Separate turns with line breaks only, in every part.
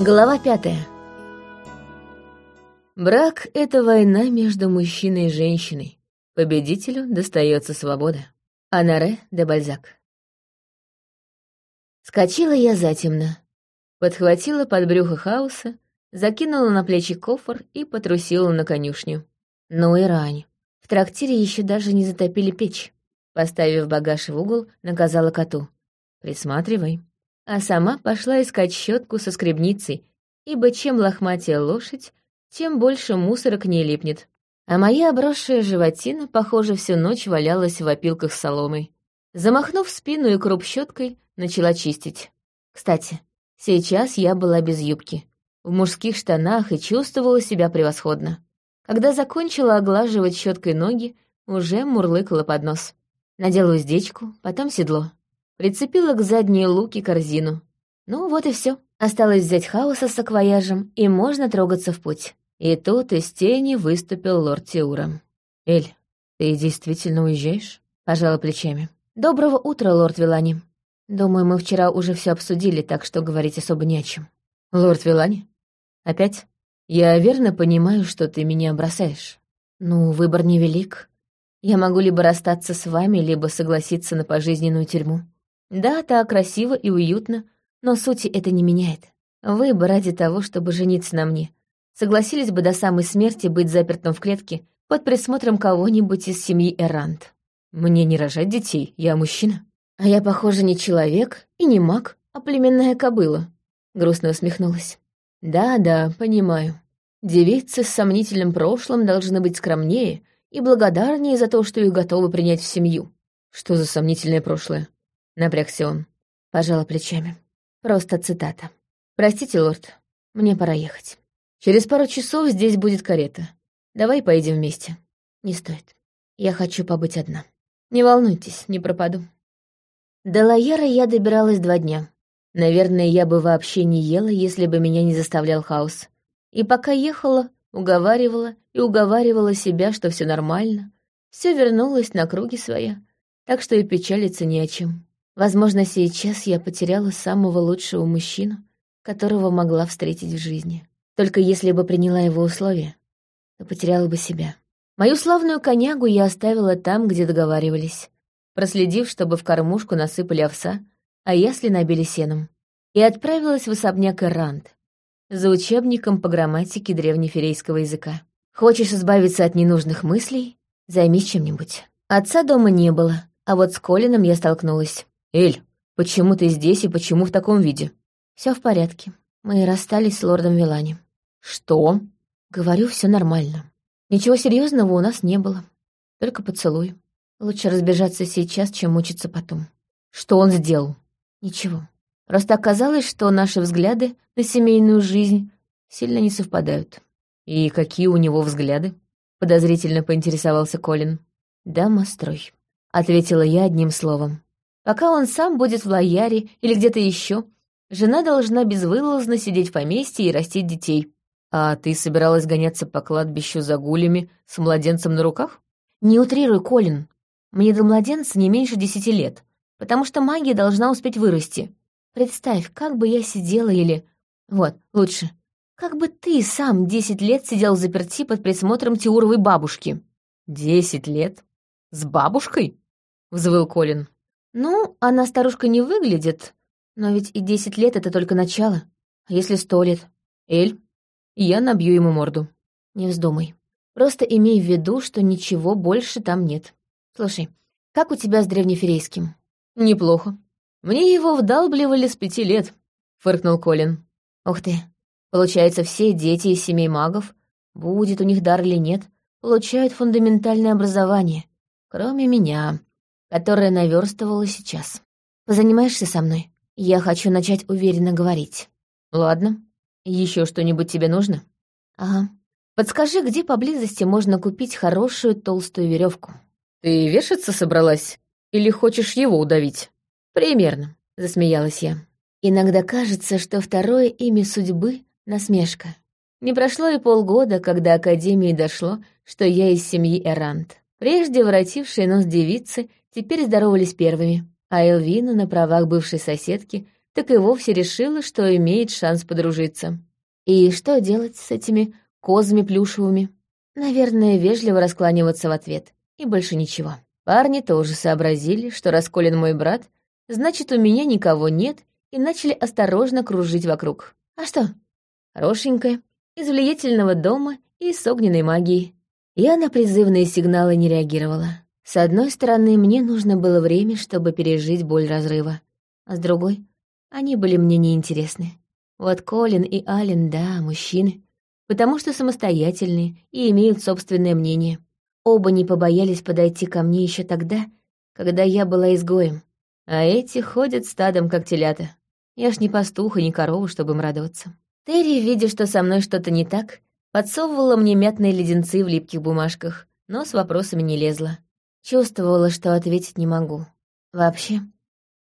Глава пятая. Брак — это война между мужчиной и женщиной. Победителю достается свобода. Анаре де Бальзак. Скочила я затемно. Подхватила под брюхо хаоса, закинула на плечи кофр и потрусила на конюшню. Ну и рань. В трактире еще даже не затопили печь. Поставив багаж в угол, наказала коту. «Присматривай». А сама пошла искать щетку со скребницей, ибо чем лохматее лошадь, тем больше мусора к ней липнет. А моя обросшая животина, похоже, всю ночь валялась в опилках с соломой. Замахнув спину и круп щеткой, начала чистить. Кстати, сейчас я была без юбки, в мужских штанах и чувствовала себя превосходно. Когда закончила оглаживать щеткой ноги, уже мурлыкала под нос. Надела уздечку, потом седло. Прицепила к задней луке корзину. Ну вот и все. Осталось взять хаоса с акваяжем, и можно трогаться в путь. И тут из тени выступил лорд Тиура. «Эль, ты действительно уезжаешь?» — пожала плечами. «Доброго утра, лорд Вилани. Думаю, мы вчера уже все обсудили, так что говорить особо не о чем». «Лорд Вилани? Опять? Я верно понимаю, что ты меня бросаешь?» «Ну, выбор невелик. Я могу либо расстаться с вами, либо согласиться на пожизненную тюрьму. Да, так красиво и уютно, но сути это не меняет. Вы бы ради того, чтобы жениться на мне, согласились бы до самой смерти быть запертым в клетке под присмотром кого-нибудь из семьи Эрант. Мне не рожать детей, я мужчина. А я, похоже, не человек и не маг, а племенная кобыла. Грустно усмехнулась. Да-да, понимаю. Девицы с сомнительным прошлым должны быть скромнее и благодарнее за то, что их готовы принять в семью. Что за сомнительное прошлое? Напрягся он. Пожала плечами. Просто цитата. Простите, лорд, мне пора ехать. Через пару часов здесь будет карета. Давай поедем вместе. Не стоит. Я хочу побыть одна. Не волнуйтесь, не пропаду. До Лаера я добиралась два дня. Наверное, я бы вообще не ела, если бы меня не заставлял хаос. И пока ехала, уговаривала и уговаривала себя, что все нормально, все вернулось на круги своя, так что и печалиться не о чем. Возможно, сейчас я потеряла самого лучшего мужчину, которого могла встретить в жизни. Только если бы приняла его условия, то потеряла бы себя. Мою славную конягу я оставила там, где договаривались, проследив, чтобы в кормушку насыпали овса, а ясли набили сеном, и отправилась в особняк Эрант за учебником по грамматике древнеферейского языка. Хочешь избавиться от ненужных мыслей? Займись чем-нибудь. Отца дома не было, а вот с Колином я столкнулась. «Эль, почему ты здесь и почему в таком виде?» Все в порядке. Мы расстались с лордом Вилани. «Что?» «Говорю, все нормально. Ничего серьезного у нас не было. Только поцелуй. Лучше разбежаться сейчас, чем мучиться потом». «Что он сделал?» «Ничего. Просто оказалось, что наши взгляды на семейную жизнь сильно не совпадают».
«И какие у него взгляды?» — подозрительно поинтересовался Колин.
«Домострой», — ответила я одним словом. «Пока он сам будет в Лояре или где-то еще, Жена должна безвылазно сидеть в поместье и растить детей.
А ты собиралась гоняться по кладбищу за гулями с младенцем на руках?
Не утрируй, Колин. Мне до младенца не меньше десяти лет, потому что магия должна успеть вырасти. Представь, как бы я сидела или... Вот, лучше. Как бы ты сам десять лет сидел в заперти под присмотром Тиуровой бабушки.
Десять лет? С бабушкой? Взвыл Колин.
Ну, она старушка не выглядит, но ведь и десять лет — это только начало. А если сто лет?
Эль, я набью ему морду.
Не вздумай. Просто имей в виду, что ничего больше там нет. Слушай, как у тебя с древнеферейским?
Неплохо. Мне его вдалбливали с пяти лет, фыркнул Колин.
Ух ты. Получается, все дети из семей магов, будет у них дар или нет, получают фундаментальное образование, кроме меня, которое наверстывала сейчас. Позанимаешься со мной? Я хочу начать уверенно говорить.
Ладно. Еще что-нибудь тебе нужно?
Ага. Подскажи, где поблизости можно купить хорошую толстую веревку?
Ты вешаться собралась? Или хочешь его удавить?
Примерно, засмеялась я. Иногда кажется, что второе имя судьбы — насмешка. Не прошло и полгода, когда Академии дошло, что я из семьи Эрант. Прежде воротившие нос девицы теперь здоровались первыми а Элвина на правах бывшей соседки так и вовсе решила, что имеет шанс подружиться. И что делать с этими козами плюшевыми? Наверное, вежливо раскланиваться в ответ. И больше ничего. Парни тоже сообразили, что расколен мой брат, значит, у меня никого нет, и начали осторожно кружить вокруг. А что? Хорошенькая, из влиятельного дома и с огненной магией. Я на призывные сигналы не реагировала. С одной стороны, мне нужно было время, чтобы пережить боль разрыва, а с другой, они были мне неинтересны. Вот Колин и Ален, да, мужчины, потому что самостоятельные и имеют собственное мнение. Оба не побоялись подойти ко мне еще тогда, когда я была изгоем. А эти ходят стадом, как телята. Я ж не пастух и не корова, чтобы им радоваться. Терри, видя, что со мной что-то не так, подсовывала мне мятные леденцы в липких бумажках, но с вопросами не лезла. Чувствовала, что ответить не могу. Вообще,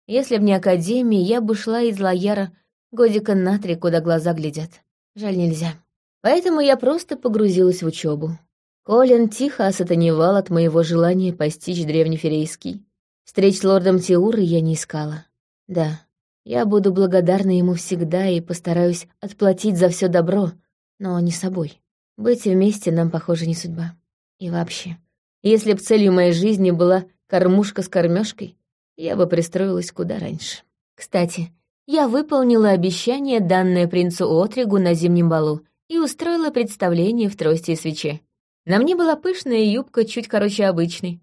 если б не Академия, я бы шла из Лояра годика на три, куда глаза глядят. Жаль, нельзя. Поэтому я просто погрузилась в учебу. Колин тихо осатаневал от моего желания постичь древнеферейский. Встреч с лордом Тиуры я не искала. Да, я буду благодарна ему всегда и постараюсь отплатить за все добро, но не собой. Быть вместе нам, похоже, не судьба. И вообще, если б целью моей жизни была кормушка с кормежкой, я бы пристроилась куда раньше. Кстати, я выполнила обещание, данное принцу Отригу на зимнем балу, и устроила представление в трости и свече. На мне была пышная юбка, чуть короче обычной.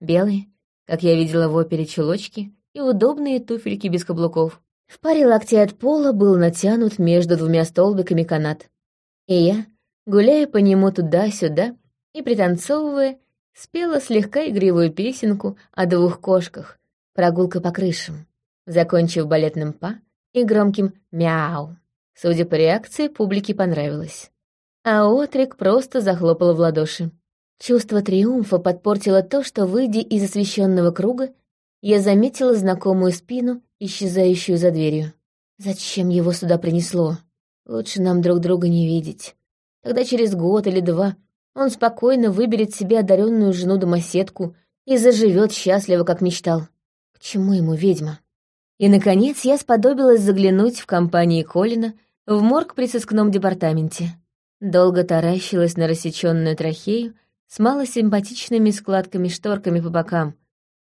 Белые, как я видела в опере чулочки, и удобные туфельки без каблуков. В паре локтей от пола был натянут между двумя столбиками канат. И я, гуляя по нему туда-сюда и пританцовывая, спела слегка игривую песенку о двух кошках, прогулка по крышам, закончив балетным «па» и громким «мяу». Судя по реакции, публике понравилось. А Отрик просто захлопала в ладоши. Чувство триумфа подпортило то, что, выйдя из освещенного круга, я заметила знакомую спину, исчезающую за дверью. Зачем его сюда принесло? Лучше нам друг друга не видеть. Тогда через год или два он спокойно выберет себе одаренную жену-домоседку и заживет счастливо, как мечтал. К чему ему ведьма? И, наконец, я сподобилась заглянуть в компании Колина в морг при сыскном департаменте. Долго таращилась на рассеченную трахею с малосимпатичными складками-шторками по бокам,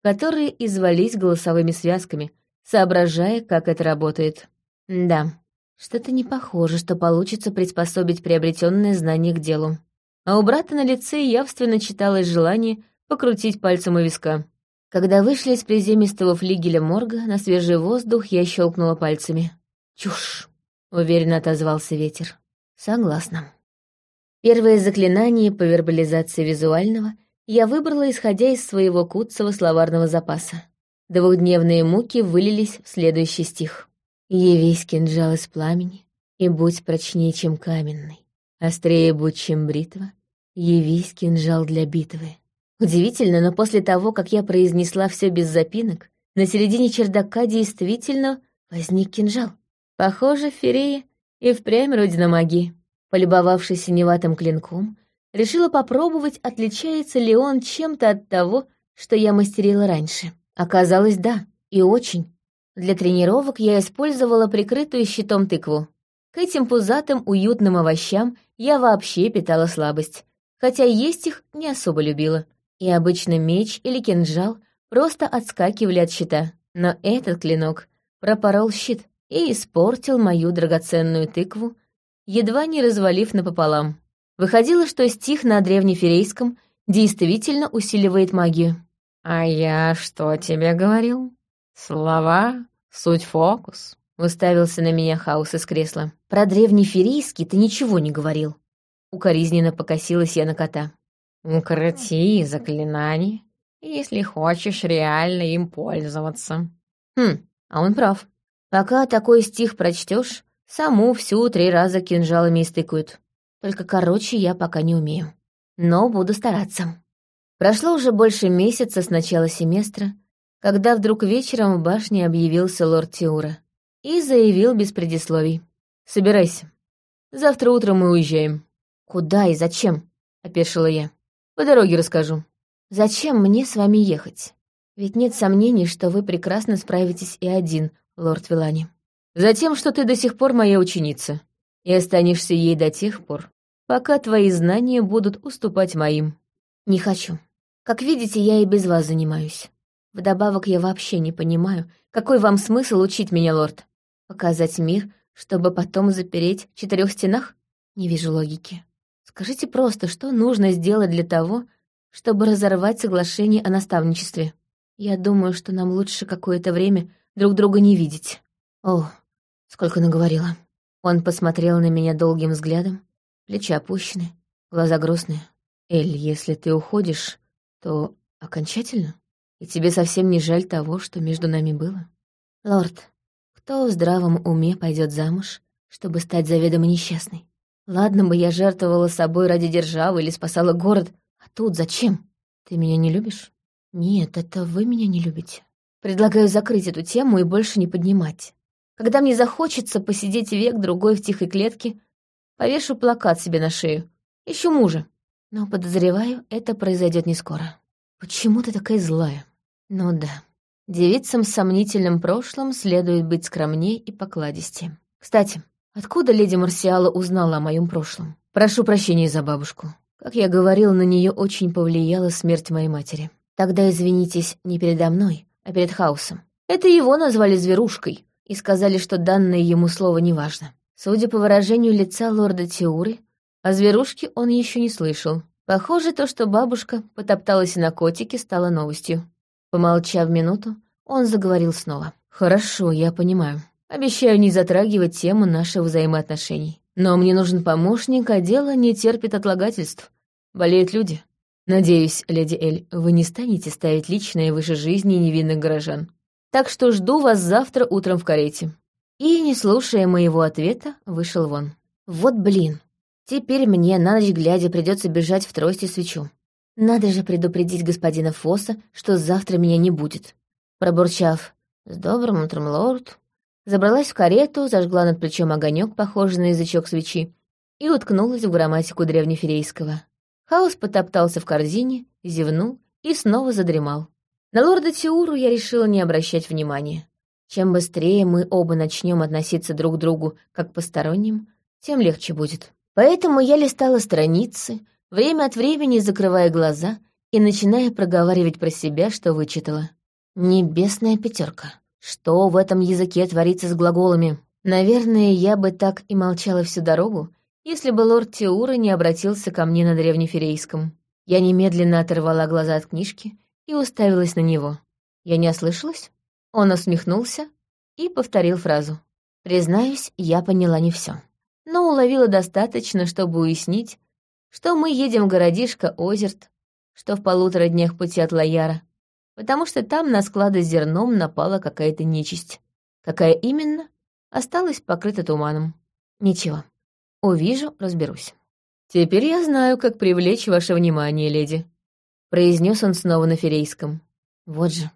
которые извались голосовыми связками, соображая, как это работает. Да, что-то не похоже, что получится приспособить приобретенное знание к делу а у брата на лице явственно читалось желание покрутить пальцем у виска. Когда вышли из приземистого флигеля морга на свежий воздух, я щелкнула пальцами. «Чушь!» — уверенно отозвался ветер. «Согласна». Первое заклинание по вербализации визуального я выбрала, исходя из своего куцого словарного запаса. Двухдневные муки вылились в следующий стих. «Явись кинжал из пламени, и будь прочнее, чем каменный. Острее будь, чем бритва, явись кинжал для битвы. Удивительно, но после того, как я произнесла все без запинок, на середине чердака действительно возник кинжал. Похоже, Ферея и впрямь родина магии. Полюбовавшись синеватым клинком, решила попробовать, отличается ли он чем-то от того, что я мастерила раньше. Оказалось, да, и очень. Для тренировок я использовала прикрытую щитом тыкву. К этим пузатым уютным овощам я вообще питала слабость, хотя есть их не особо любила. И обычно меч или кинжал просто отскакивали от щита. Но этот клинок пропорол щит и испортил мою драгоценную тыкву, едва не развалив напополам. Выходило, что стих на древнеферейском действительно усиливает магию. «А я что тебе говорил? Слова — суть фокус», Уставился на меня хаос из кресла. «Про древний ферийский ты ничего не говорил». Укоризненно покосилась я на кота. «Укроти заклинание, если хочешь реально им пользоваться». «Хм, а он прав. Пока такой стих прочтешь, саму всю три раза кинжалами истыкают. Только короче я пока не умею. Но буду стараться». Прошло уже больше месяца с начала семестра, когда вдруг вечером в башне объявился лорд Тиура и заявил без предисловий. «Собирайся. Завтра утром мы уезжаем». «Куда и зачем?» — опешила я. «По дороге расскажу». «Зачем мне с вами ехать? Ведь нет сомнений, что вы прекрасно справитесь и один, лорд Вилани».
Затем, что ты до сих пор моя ученица, и останешься ей до тех пор, пока твои знания будут уступать моим.
Не хочу. Как видите, я и без вас занимаюсь. Вдобавок я вообще не понимаю, какой вам смысл учить меня, лорд? Показать мир, чтобы потом запереть в четырех стенах? Не вижу логики. Скажите просто, что нужно сделать для того, чтобы разорвать соглашение о наставничестве. Я думаю, что нам лучше какое-то время друг друга не видеть. О, сколько наговорила. Он посмотрел на меня долгим взглядом, плечи опущены, глаза грустные. Эль, если ты уходишь, то окончательно? И тебе совсем не жаль того, что между нами было? Лорд, кто в здравом уме пойдет замуж, чтобы стать заведомо несчастной? Ладно бы я жертвовала собой ради державы или спасала город, а тут зачем? Ты меня не любишь? Нет, это вы меня не любите. Предлагаю закрыть эту тему и больше не поднимать. Когда мне захочется посидеть век-другой в тихой клетке, повешу плакат себе на шею. Ищу мужа. Но, подозреваю, это произойдет не скоро. Почему ты такая злая? Ну да. Девицам с сомнительным прошлым следует быть скромнее и покладистее. Кстати, откуда леди Марсиала узнала о моем прошлом? Прошу прощения за бабушку. Как я говорил, на нее очень повлияла смерть моей матери. Тогда извинитесь не передо мной, а перед хаосом. Это его назвали зверушкой и сказали, что данное ему слово неважно. Судя по выражению лица лорда Теуры, о зверушке он еще не слышал. Похоже, то, что бабушка потопталась на котике, стало новостью. Помолчав минуту, он заговорил снова. «Хорошо, я понимаю. Обещаю не затрагивать тему наших взаимоотношений. Но мне нужен помощник, а дело не терпит отлагательств. Болеют люди. Надеюсь, леди Эль, вы не станете ставить личное выше жизни невинных горожан. Так что жду вас завтра утром в карете». И, не слушая моего ответа, вышел вон. «Вот блин!» Теперь мне на ночь глядя придется бежать в трости свечу. Надо же предупредить господина Фосса, что завтра меня не будет. Пробурчав «С добрым утром, лорд», забралась в карету, зажгла над плечом огонек, похожий на язычок свечи, и уткнулась в грамматику древнеферейского. Хаос потоптался в корзине, зевнул и снова задремал. На лорда Тиуру я решила не обращать внимания. Чем быстрее мы оба начнем относиться друг к другу как к посторонним, тем легче будет. Поэтому я листала страницы, время от времени закрывая глаза и начиная проговаривать про себя, что вычитала. Небесная пятерка. Что в этом языке творится с глаголами? Наверное, я бы так и молчала всю дорогу, если бы лорд Теура не обратился ко мне на древнеферейском. Я немедленно оторвала глаза от книжки и уставилась на него. Я не ослышалась? Он усмехнулся и повторил фразу. Признаюсь, я поняла не все но уловила достаточно, чтобы уяснить, что мы едем в городишко Озерт, что в полутора днях пути от Лояра, потому что там на склады с зерном напала какая-то нечисть. Какая именно, осталась покрыта туманом. Ничего, увижу, разберусь. «Теперь я знаю, как привлечь ваше внимание, леди», — произнес он снова на ферейском. «Вот же,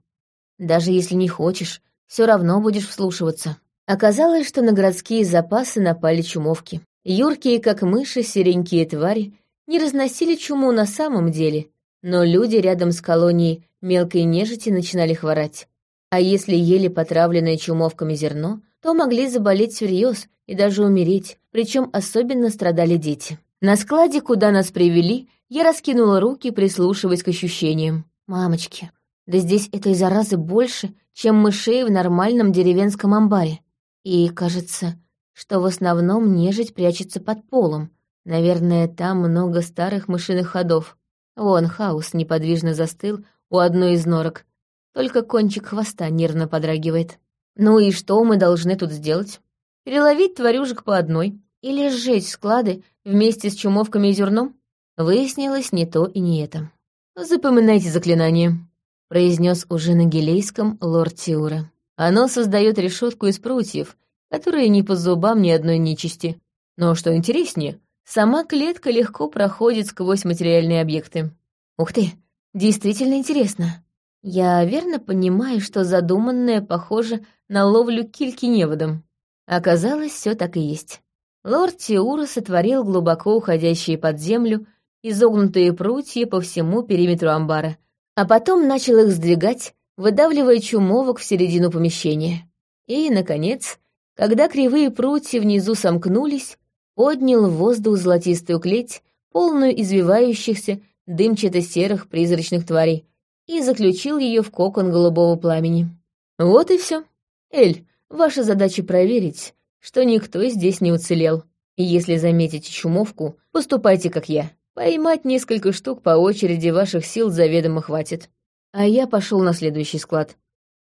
даже если не хочешь, все равно будешь вслушиваться». Оказалось, что на городские запасы напали чумовки. Юркие, как мыши, серенькие твари не разносили чуму на самом деле, но люди рядом с колонией мелкой нежити начинали хворать. А если ели потравленное чумовками зерно, то могли заболеть всерьез и даже умереть, причем особенно страдали дети. На складе, куда нас привели, я раскинула руки, прислушиваясь к ощущениям. «Мамочки, да здесь этой заразы больше, чем мышей в нормальном деревенском амбаре. И кажется, что в основном нежить прячется под полом. Наверное, там много старых мышиных ходов. Вон хаос неподвижно застыл у одной из норок. Только кончик хвоста нервно подрагивает. Ну и что мы должны тут сделать? Переловить тварюшек по одной или сжечь склады вместе с чумовками и зерном? Выяснилось не то и не это. «Запоминайте заклинание», — произнес уже на гелейском лорд Тиура. Оно создает решетку из прутьев, которые не по зубам ни одной нечисти. Но что интереснее, сама клетка легко проходит сквозь материальные объекты. Ух ты, действительно интересно. Я верно понимаю, что задуманное похоже на ловлю кильки неводом. Оказалось, все так и есть. Лорд Тиура сотворил глубоко уходящие под землю изогнутые прутья по всему периметру амбара, а потом начал их сдвигать, выдавливая чумовок в середину помещения. И, наконец, Когда кривые прутья внизу сомкнулись, поднял в воздух золотистую клеть, полную извивающихся, дымчато-серых призрачных тварей, и заключил ее в кокон голубого пламени. Вот и все. Эль, ваша задача проверить, что никто здесь не уцелел. И если заметите чумовку, поступайте как я. Поймать несколько штук по очереди ваших сил заведомо хватит. А я пошел на следующий склад.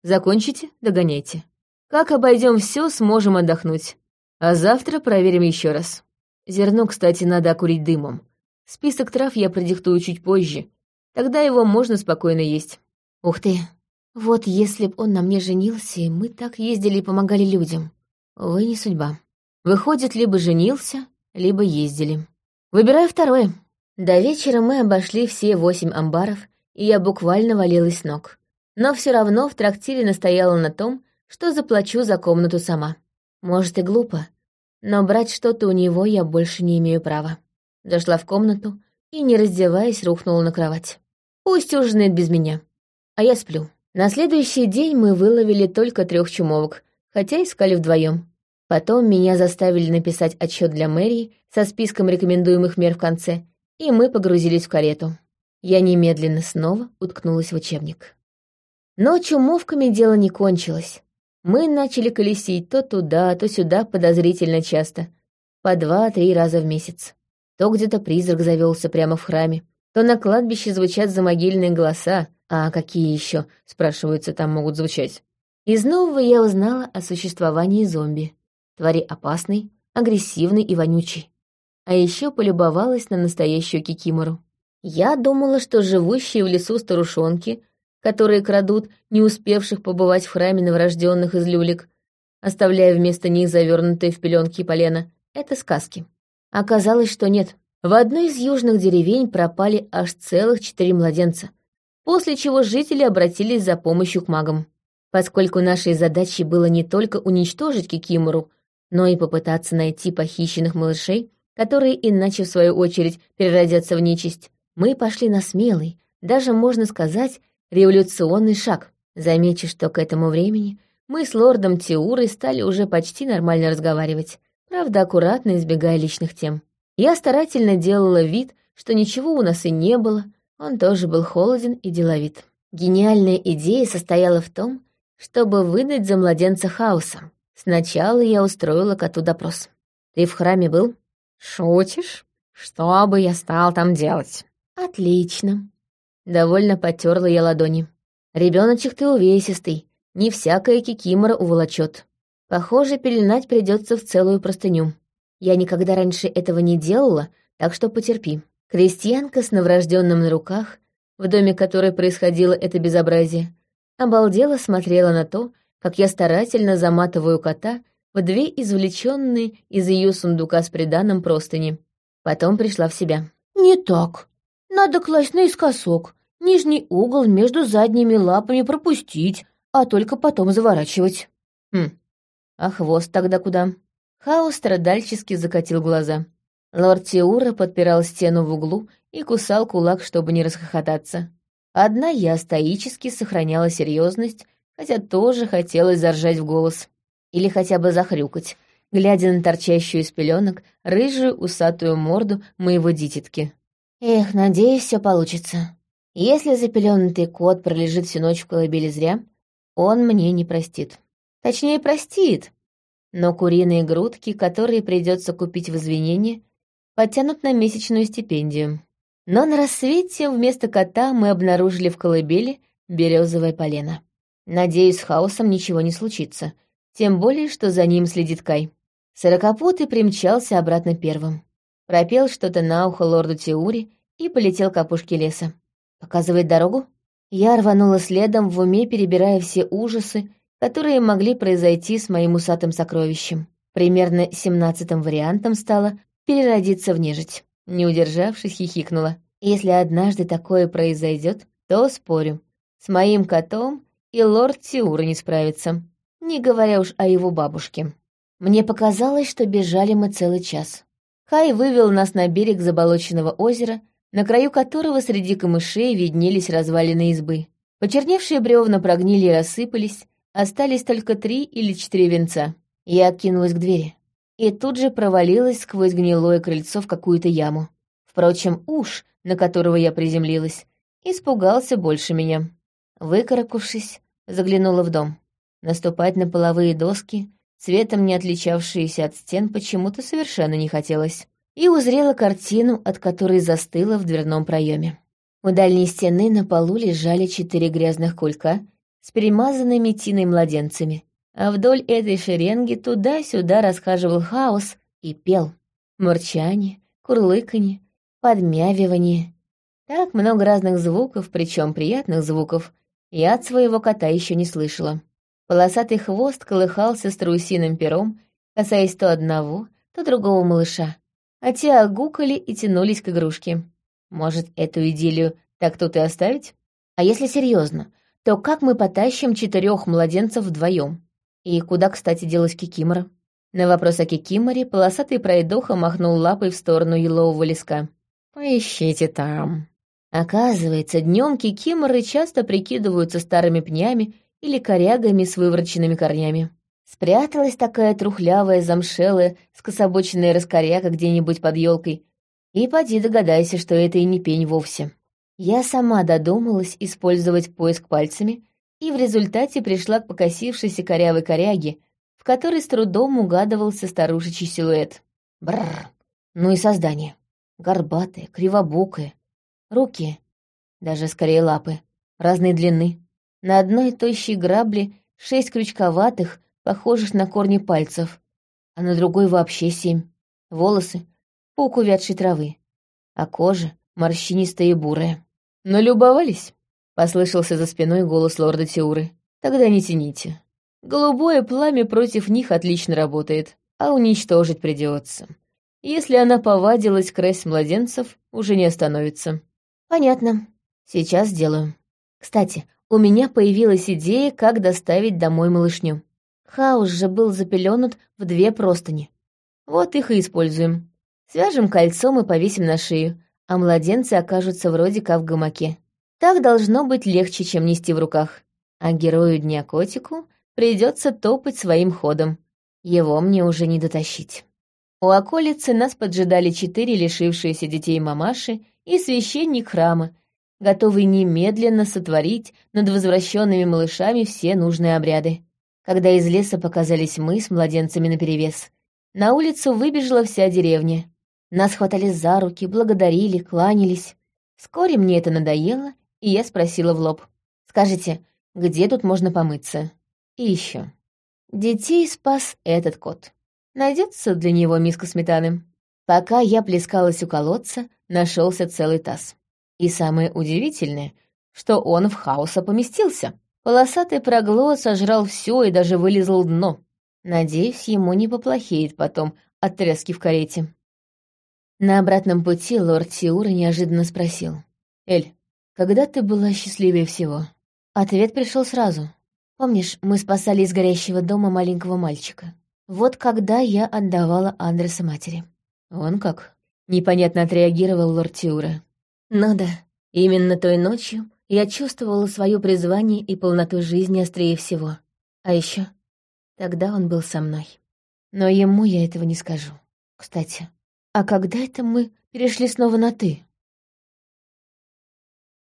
Закончите, догоняйте. Как обойдем все, сможем отдохнуть. А завтра проверим еще раз. Зерно, кстати, надо окурить дымом. Список трав я продиктую чуть позже. Тогда его можно спокойно есть. Ух ты, вот если б он на мне женился, и мы так ездили и помогали людям. Увы, не судьба. Выходит, либо женился, либо ездили. Выбираю второе. До вечера мы обошли все восемь амбаров, и я буквально валилась с ног. Но все равно в трактире настояла на том, что заплачу за комнату сама. Может и глупо, но брать что-то у него я больше не имею права. Зашла в комнату и, не раздеваясь, рухнула на кровать. Пусть ужинает без меня, а я сплю. На следующий день мы выловили только трех чумовок, хотя искали вдвоем. Потом меня заставили написать отчет для мэрии со списком рекомендуемых мер в конце, и мы погрузились в карету. Я немедленно снова уткнулась в учебник. Но чумовками дело не кончилось. Мы начали колесить то туда, то сюда подозрительно часто, по два-три раза в месяц. То где-то призрак завелся прямо в храме, то на кладбище звучат замогильные голоса, а какие еще, спрашиваются, там могут звучать. Из нового я узнала о существовании зомби. Твари опасной, агрессивной и вонючей. А еще полюбовалась на настоящую кикимору. Я думала, что живущие в лесу старушонки, которые крадут не успевших побывать в храме новорожденных из люлек, оставляя вместо них завернутые в пеленки полено, это сказки. Оказалось, что нет. В одной из южных деревень пропали аж целых четыре младенца, после чего жители обратились за помощью к магам. Поскольку нашей задачей было не только уничтожить Кикимору, но и попытаться найти похищенных малышей, которые иначе, в свою очередь, переродятся в нечисть, мы пошли на смелый, даже, можно сказать, революционный шаг. Замечу, что к этому времени мы с лордом Теурой стали уже почти нормально разговаривать, правда, аккуратно избегая личных тем. Я старательно делала вид, что ничего у нас и не было, он тоже был холоден и деловит. Гениальная идея состояла в том, чтобы выдать за младенца хаоса. Сначала я устроила коту допрос. «Ты в храме был?» «Шутишь? Что бы я стал там делать?» «Отлично». Довольно потерла я ладони. Ребеночек ты увесистый, не всякая кикимора уволочет. Похоже, пеленать придется в целую простыню. Я никогда раньше этого не делала, так что потерпи. Крестьянка с новорожденным на руках, в доме которой происходило это безобразие, обалдела смотрела на то, как я старательно заматываю кота в две извлеченные из ее сундука с приданым простыни. Потом пришла в себя. «Не так. Надо класть наискосок, нижний угол между задними лапами пропустить, а только потом заворачивать». «Хм, а хвост тогда куда?» Хаос страдальчески закатил глаза. Лорд Тиура подпирал стену в углу и кусал кулак, чтобы не расхохотаться. Одна я стоически сохраняла серьезность, хотя тоже хотелось заржать в голос. Или хотя бы захрюкать, глядя на торчащую из пеленок рыжую усатую морду моего дитятки. Эх, надеюсь, все получится. Если запеленутый кот пролежит всю ночь в колыбели зря, он мне не простит. Точнее, простит. Но куриные грудки, которые придется купить в извинение, потянут на месячную стипендию. Но на рассвете вместо кота мы обнаружили в колыбели березовое полено. Надеюсь, с хаосом ничего не случится, тем более, что за ним следит Кай. Сорокопутый примчался обратно первым. Пропел что-то на ухо лорду Теури и полетел к опушке леса. «Показывает дорогу?» Я рванула следом, в уме перебирая все ужасы, которые могли произойти с моим усатым сокровищем. Примерно семнадцатым вариантом стало переродиться в нежить. Не удержавшись, хихикнула. Если однажды такое произойдет, то спорю. С моим котом и лорд Тиура не справится, не говоря уж о его бабушке. Мне показалось, что бежали мы целый час. Хай вывел нас на берег заболоченного озера, на краю которого среди камышей виднелись развалины избы. Почерневшие бревна прогнили и рассыпались, остались только три или четыре венца. Я кинулась к двери и тут же провалилась сквозь гнилое крыльцо в какую-то яму. Впрочем, уж, на которого я приземлилась, испугался больше меня. Выкаракувшись, заглянула в дом. Наступать на половые доски, цветом не отличавшиеся от стен, почему-то совершенно не хотелось. И узрела картину, от которой застыла в дверном проеме. У дальней стены на полу лежали четыре грязных кулька с перемазанными тиной младенцами, а вдоль этой шеренги туда-сюда расхаживал хаос и пел. Мурчание, курлыканье, подмявивание. Так много разных звуков, причем приятных звуков, я от своего кота еще не слышала. Полосатый хвост колыхался страусиным пером, касаясь то одного, то другого малыша, а те огукали и тянулись к игрушке. Может, эту идиллию так тут и оставить? А если серьезно, то как мы потащим четырех младенцев вдвоем? И куда, кстати, делась Кикимора? На вопрос о Кикиморе полосатый пройдоха махнул лапой в сторону елового леска. «Поищите там». Оказывается, днем кикиморы часто прикидываются старыми пнями или корягами с вывороченными корнями. Спряталась такая трухлявая, замшелая, скособоченная раскоряка где-нибудь под елкой, и поди догадайся, что это и не пень вовсе. Я сама додумалась использовать поиск пальцами и в результате пришла к покосившейся корявой коряге, в которой с трудом угадывался старушечий силуэт. Бррр, ну и создание. Горбатое, кривобокое. Руки, даже скорее лапы, разной длины. На одной тощей грабле шесть крючковатых, похожих на корни пальцев, а на другой вообще семь. Волосы — пук увядшей травы, а кожа — морщинистая и бурая. «Налюбовались?» Послышался за спиной голос лорда Теуры. «Тогда не тяните. Голубое пламя против них отлично работает, а уничтожить придется. Если она повадилась красть младенцев, уже не остановится». «Понятно. Сейчас сделаю. Кстати, у меня появилась идея, как доставить домой малышню. Хаус же был запеленут в две простыни. Вот их и используем. Свяжем кольцом и повесим на шею, а младенцы окажутся вроде как в гамаке. Так должно быть легче, чем нести в руках. А герою Дня Котику придется топать своим ходом. Его мне уже не дотащить. У околицы нас поджидали четыре лишившиеся детей мамаши и священник храма, готовый немедленно сотворить над возвращенными малышами все нужные обряды. Когда из леса показались мы с младенцами наперевес, на улицу выбежала вся деревня. Нас хватали за руки, благодарили, кланялись. Вскоре мне это надоело, и я спросила в лоб. «Скажите, где тут можно помыться?» И еще. Детей спас этот кот. Найдется для него миска сметаны. Пока я плескалась у колодца, нашелся целый таз. И самое удивительное, что он в хаоса поместился. Полосатый проглот сожрал все и даже вылезал дно. Надеюсь, ему не поплохеет потом от тряски в карете. На обратном пути лорд Сиура неожиданно спросил. «Эль, когда ты была счастливее всего? Ответ пришел сразу. Помнишь, мы спасали из горящего дома маленького мальчика? Вот когда я отдавала Андреса матери. Он как? Непонятно отреагировал лорд Тиура. Ну да, именно той ночью я чувствовала свое призвание и полноту жизни острее всего. А еще тогда он был со мной. Но ему я этого не скажу. Кстати, а когда это мы перешли снова на «ты»?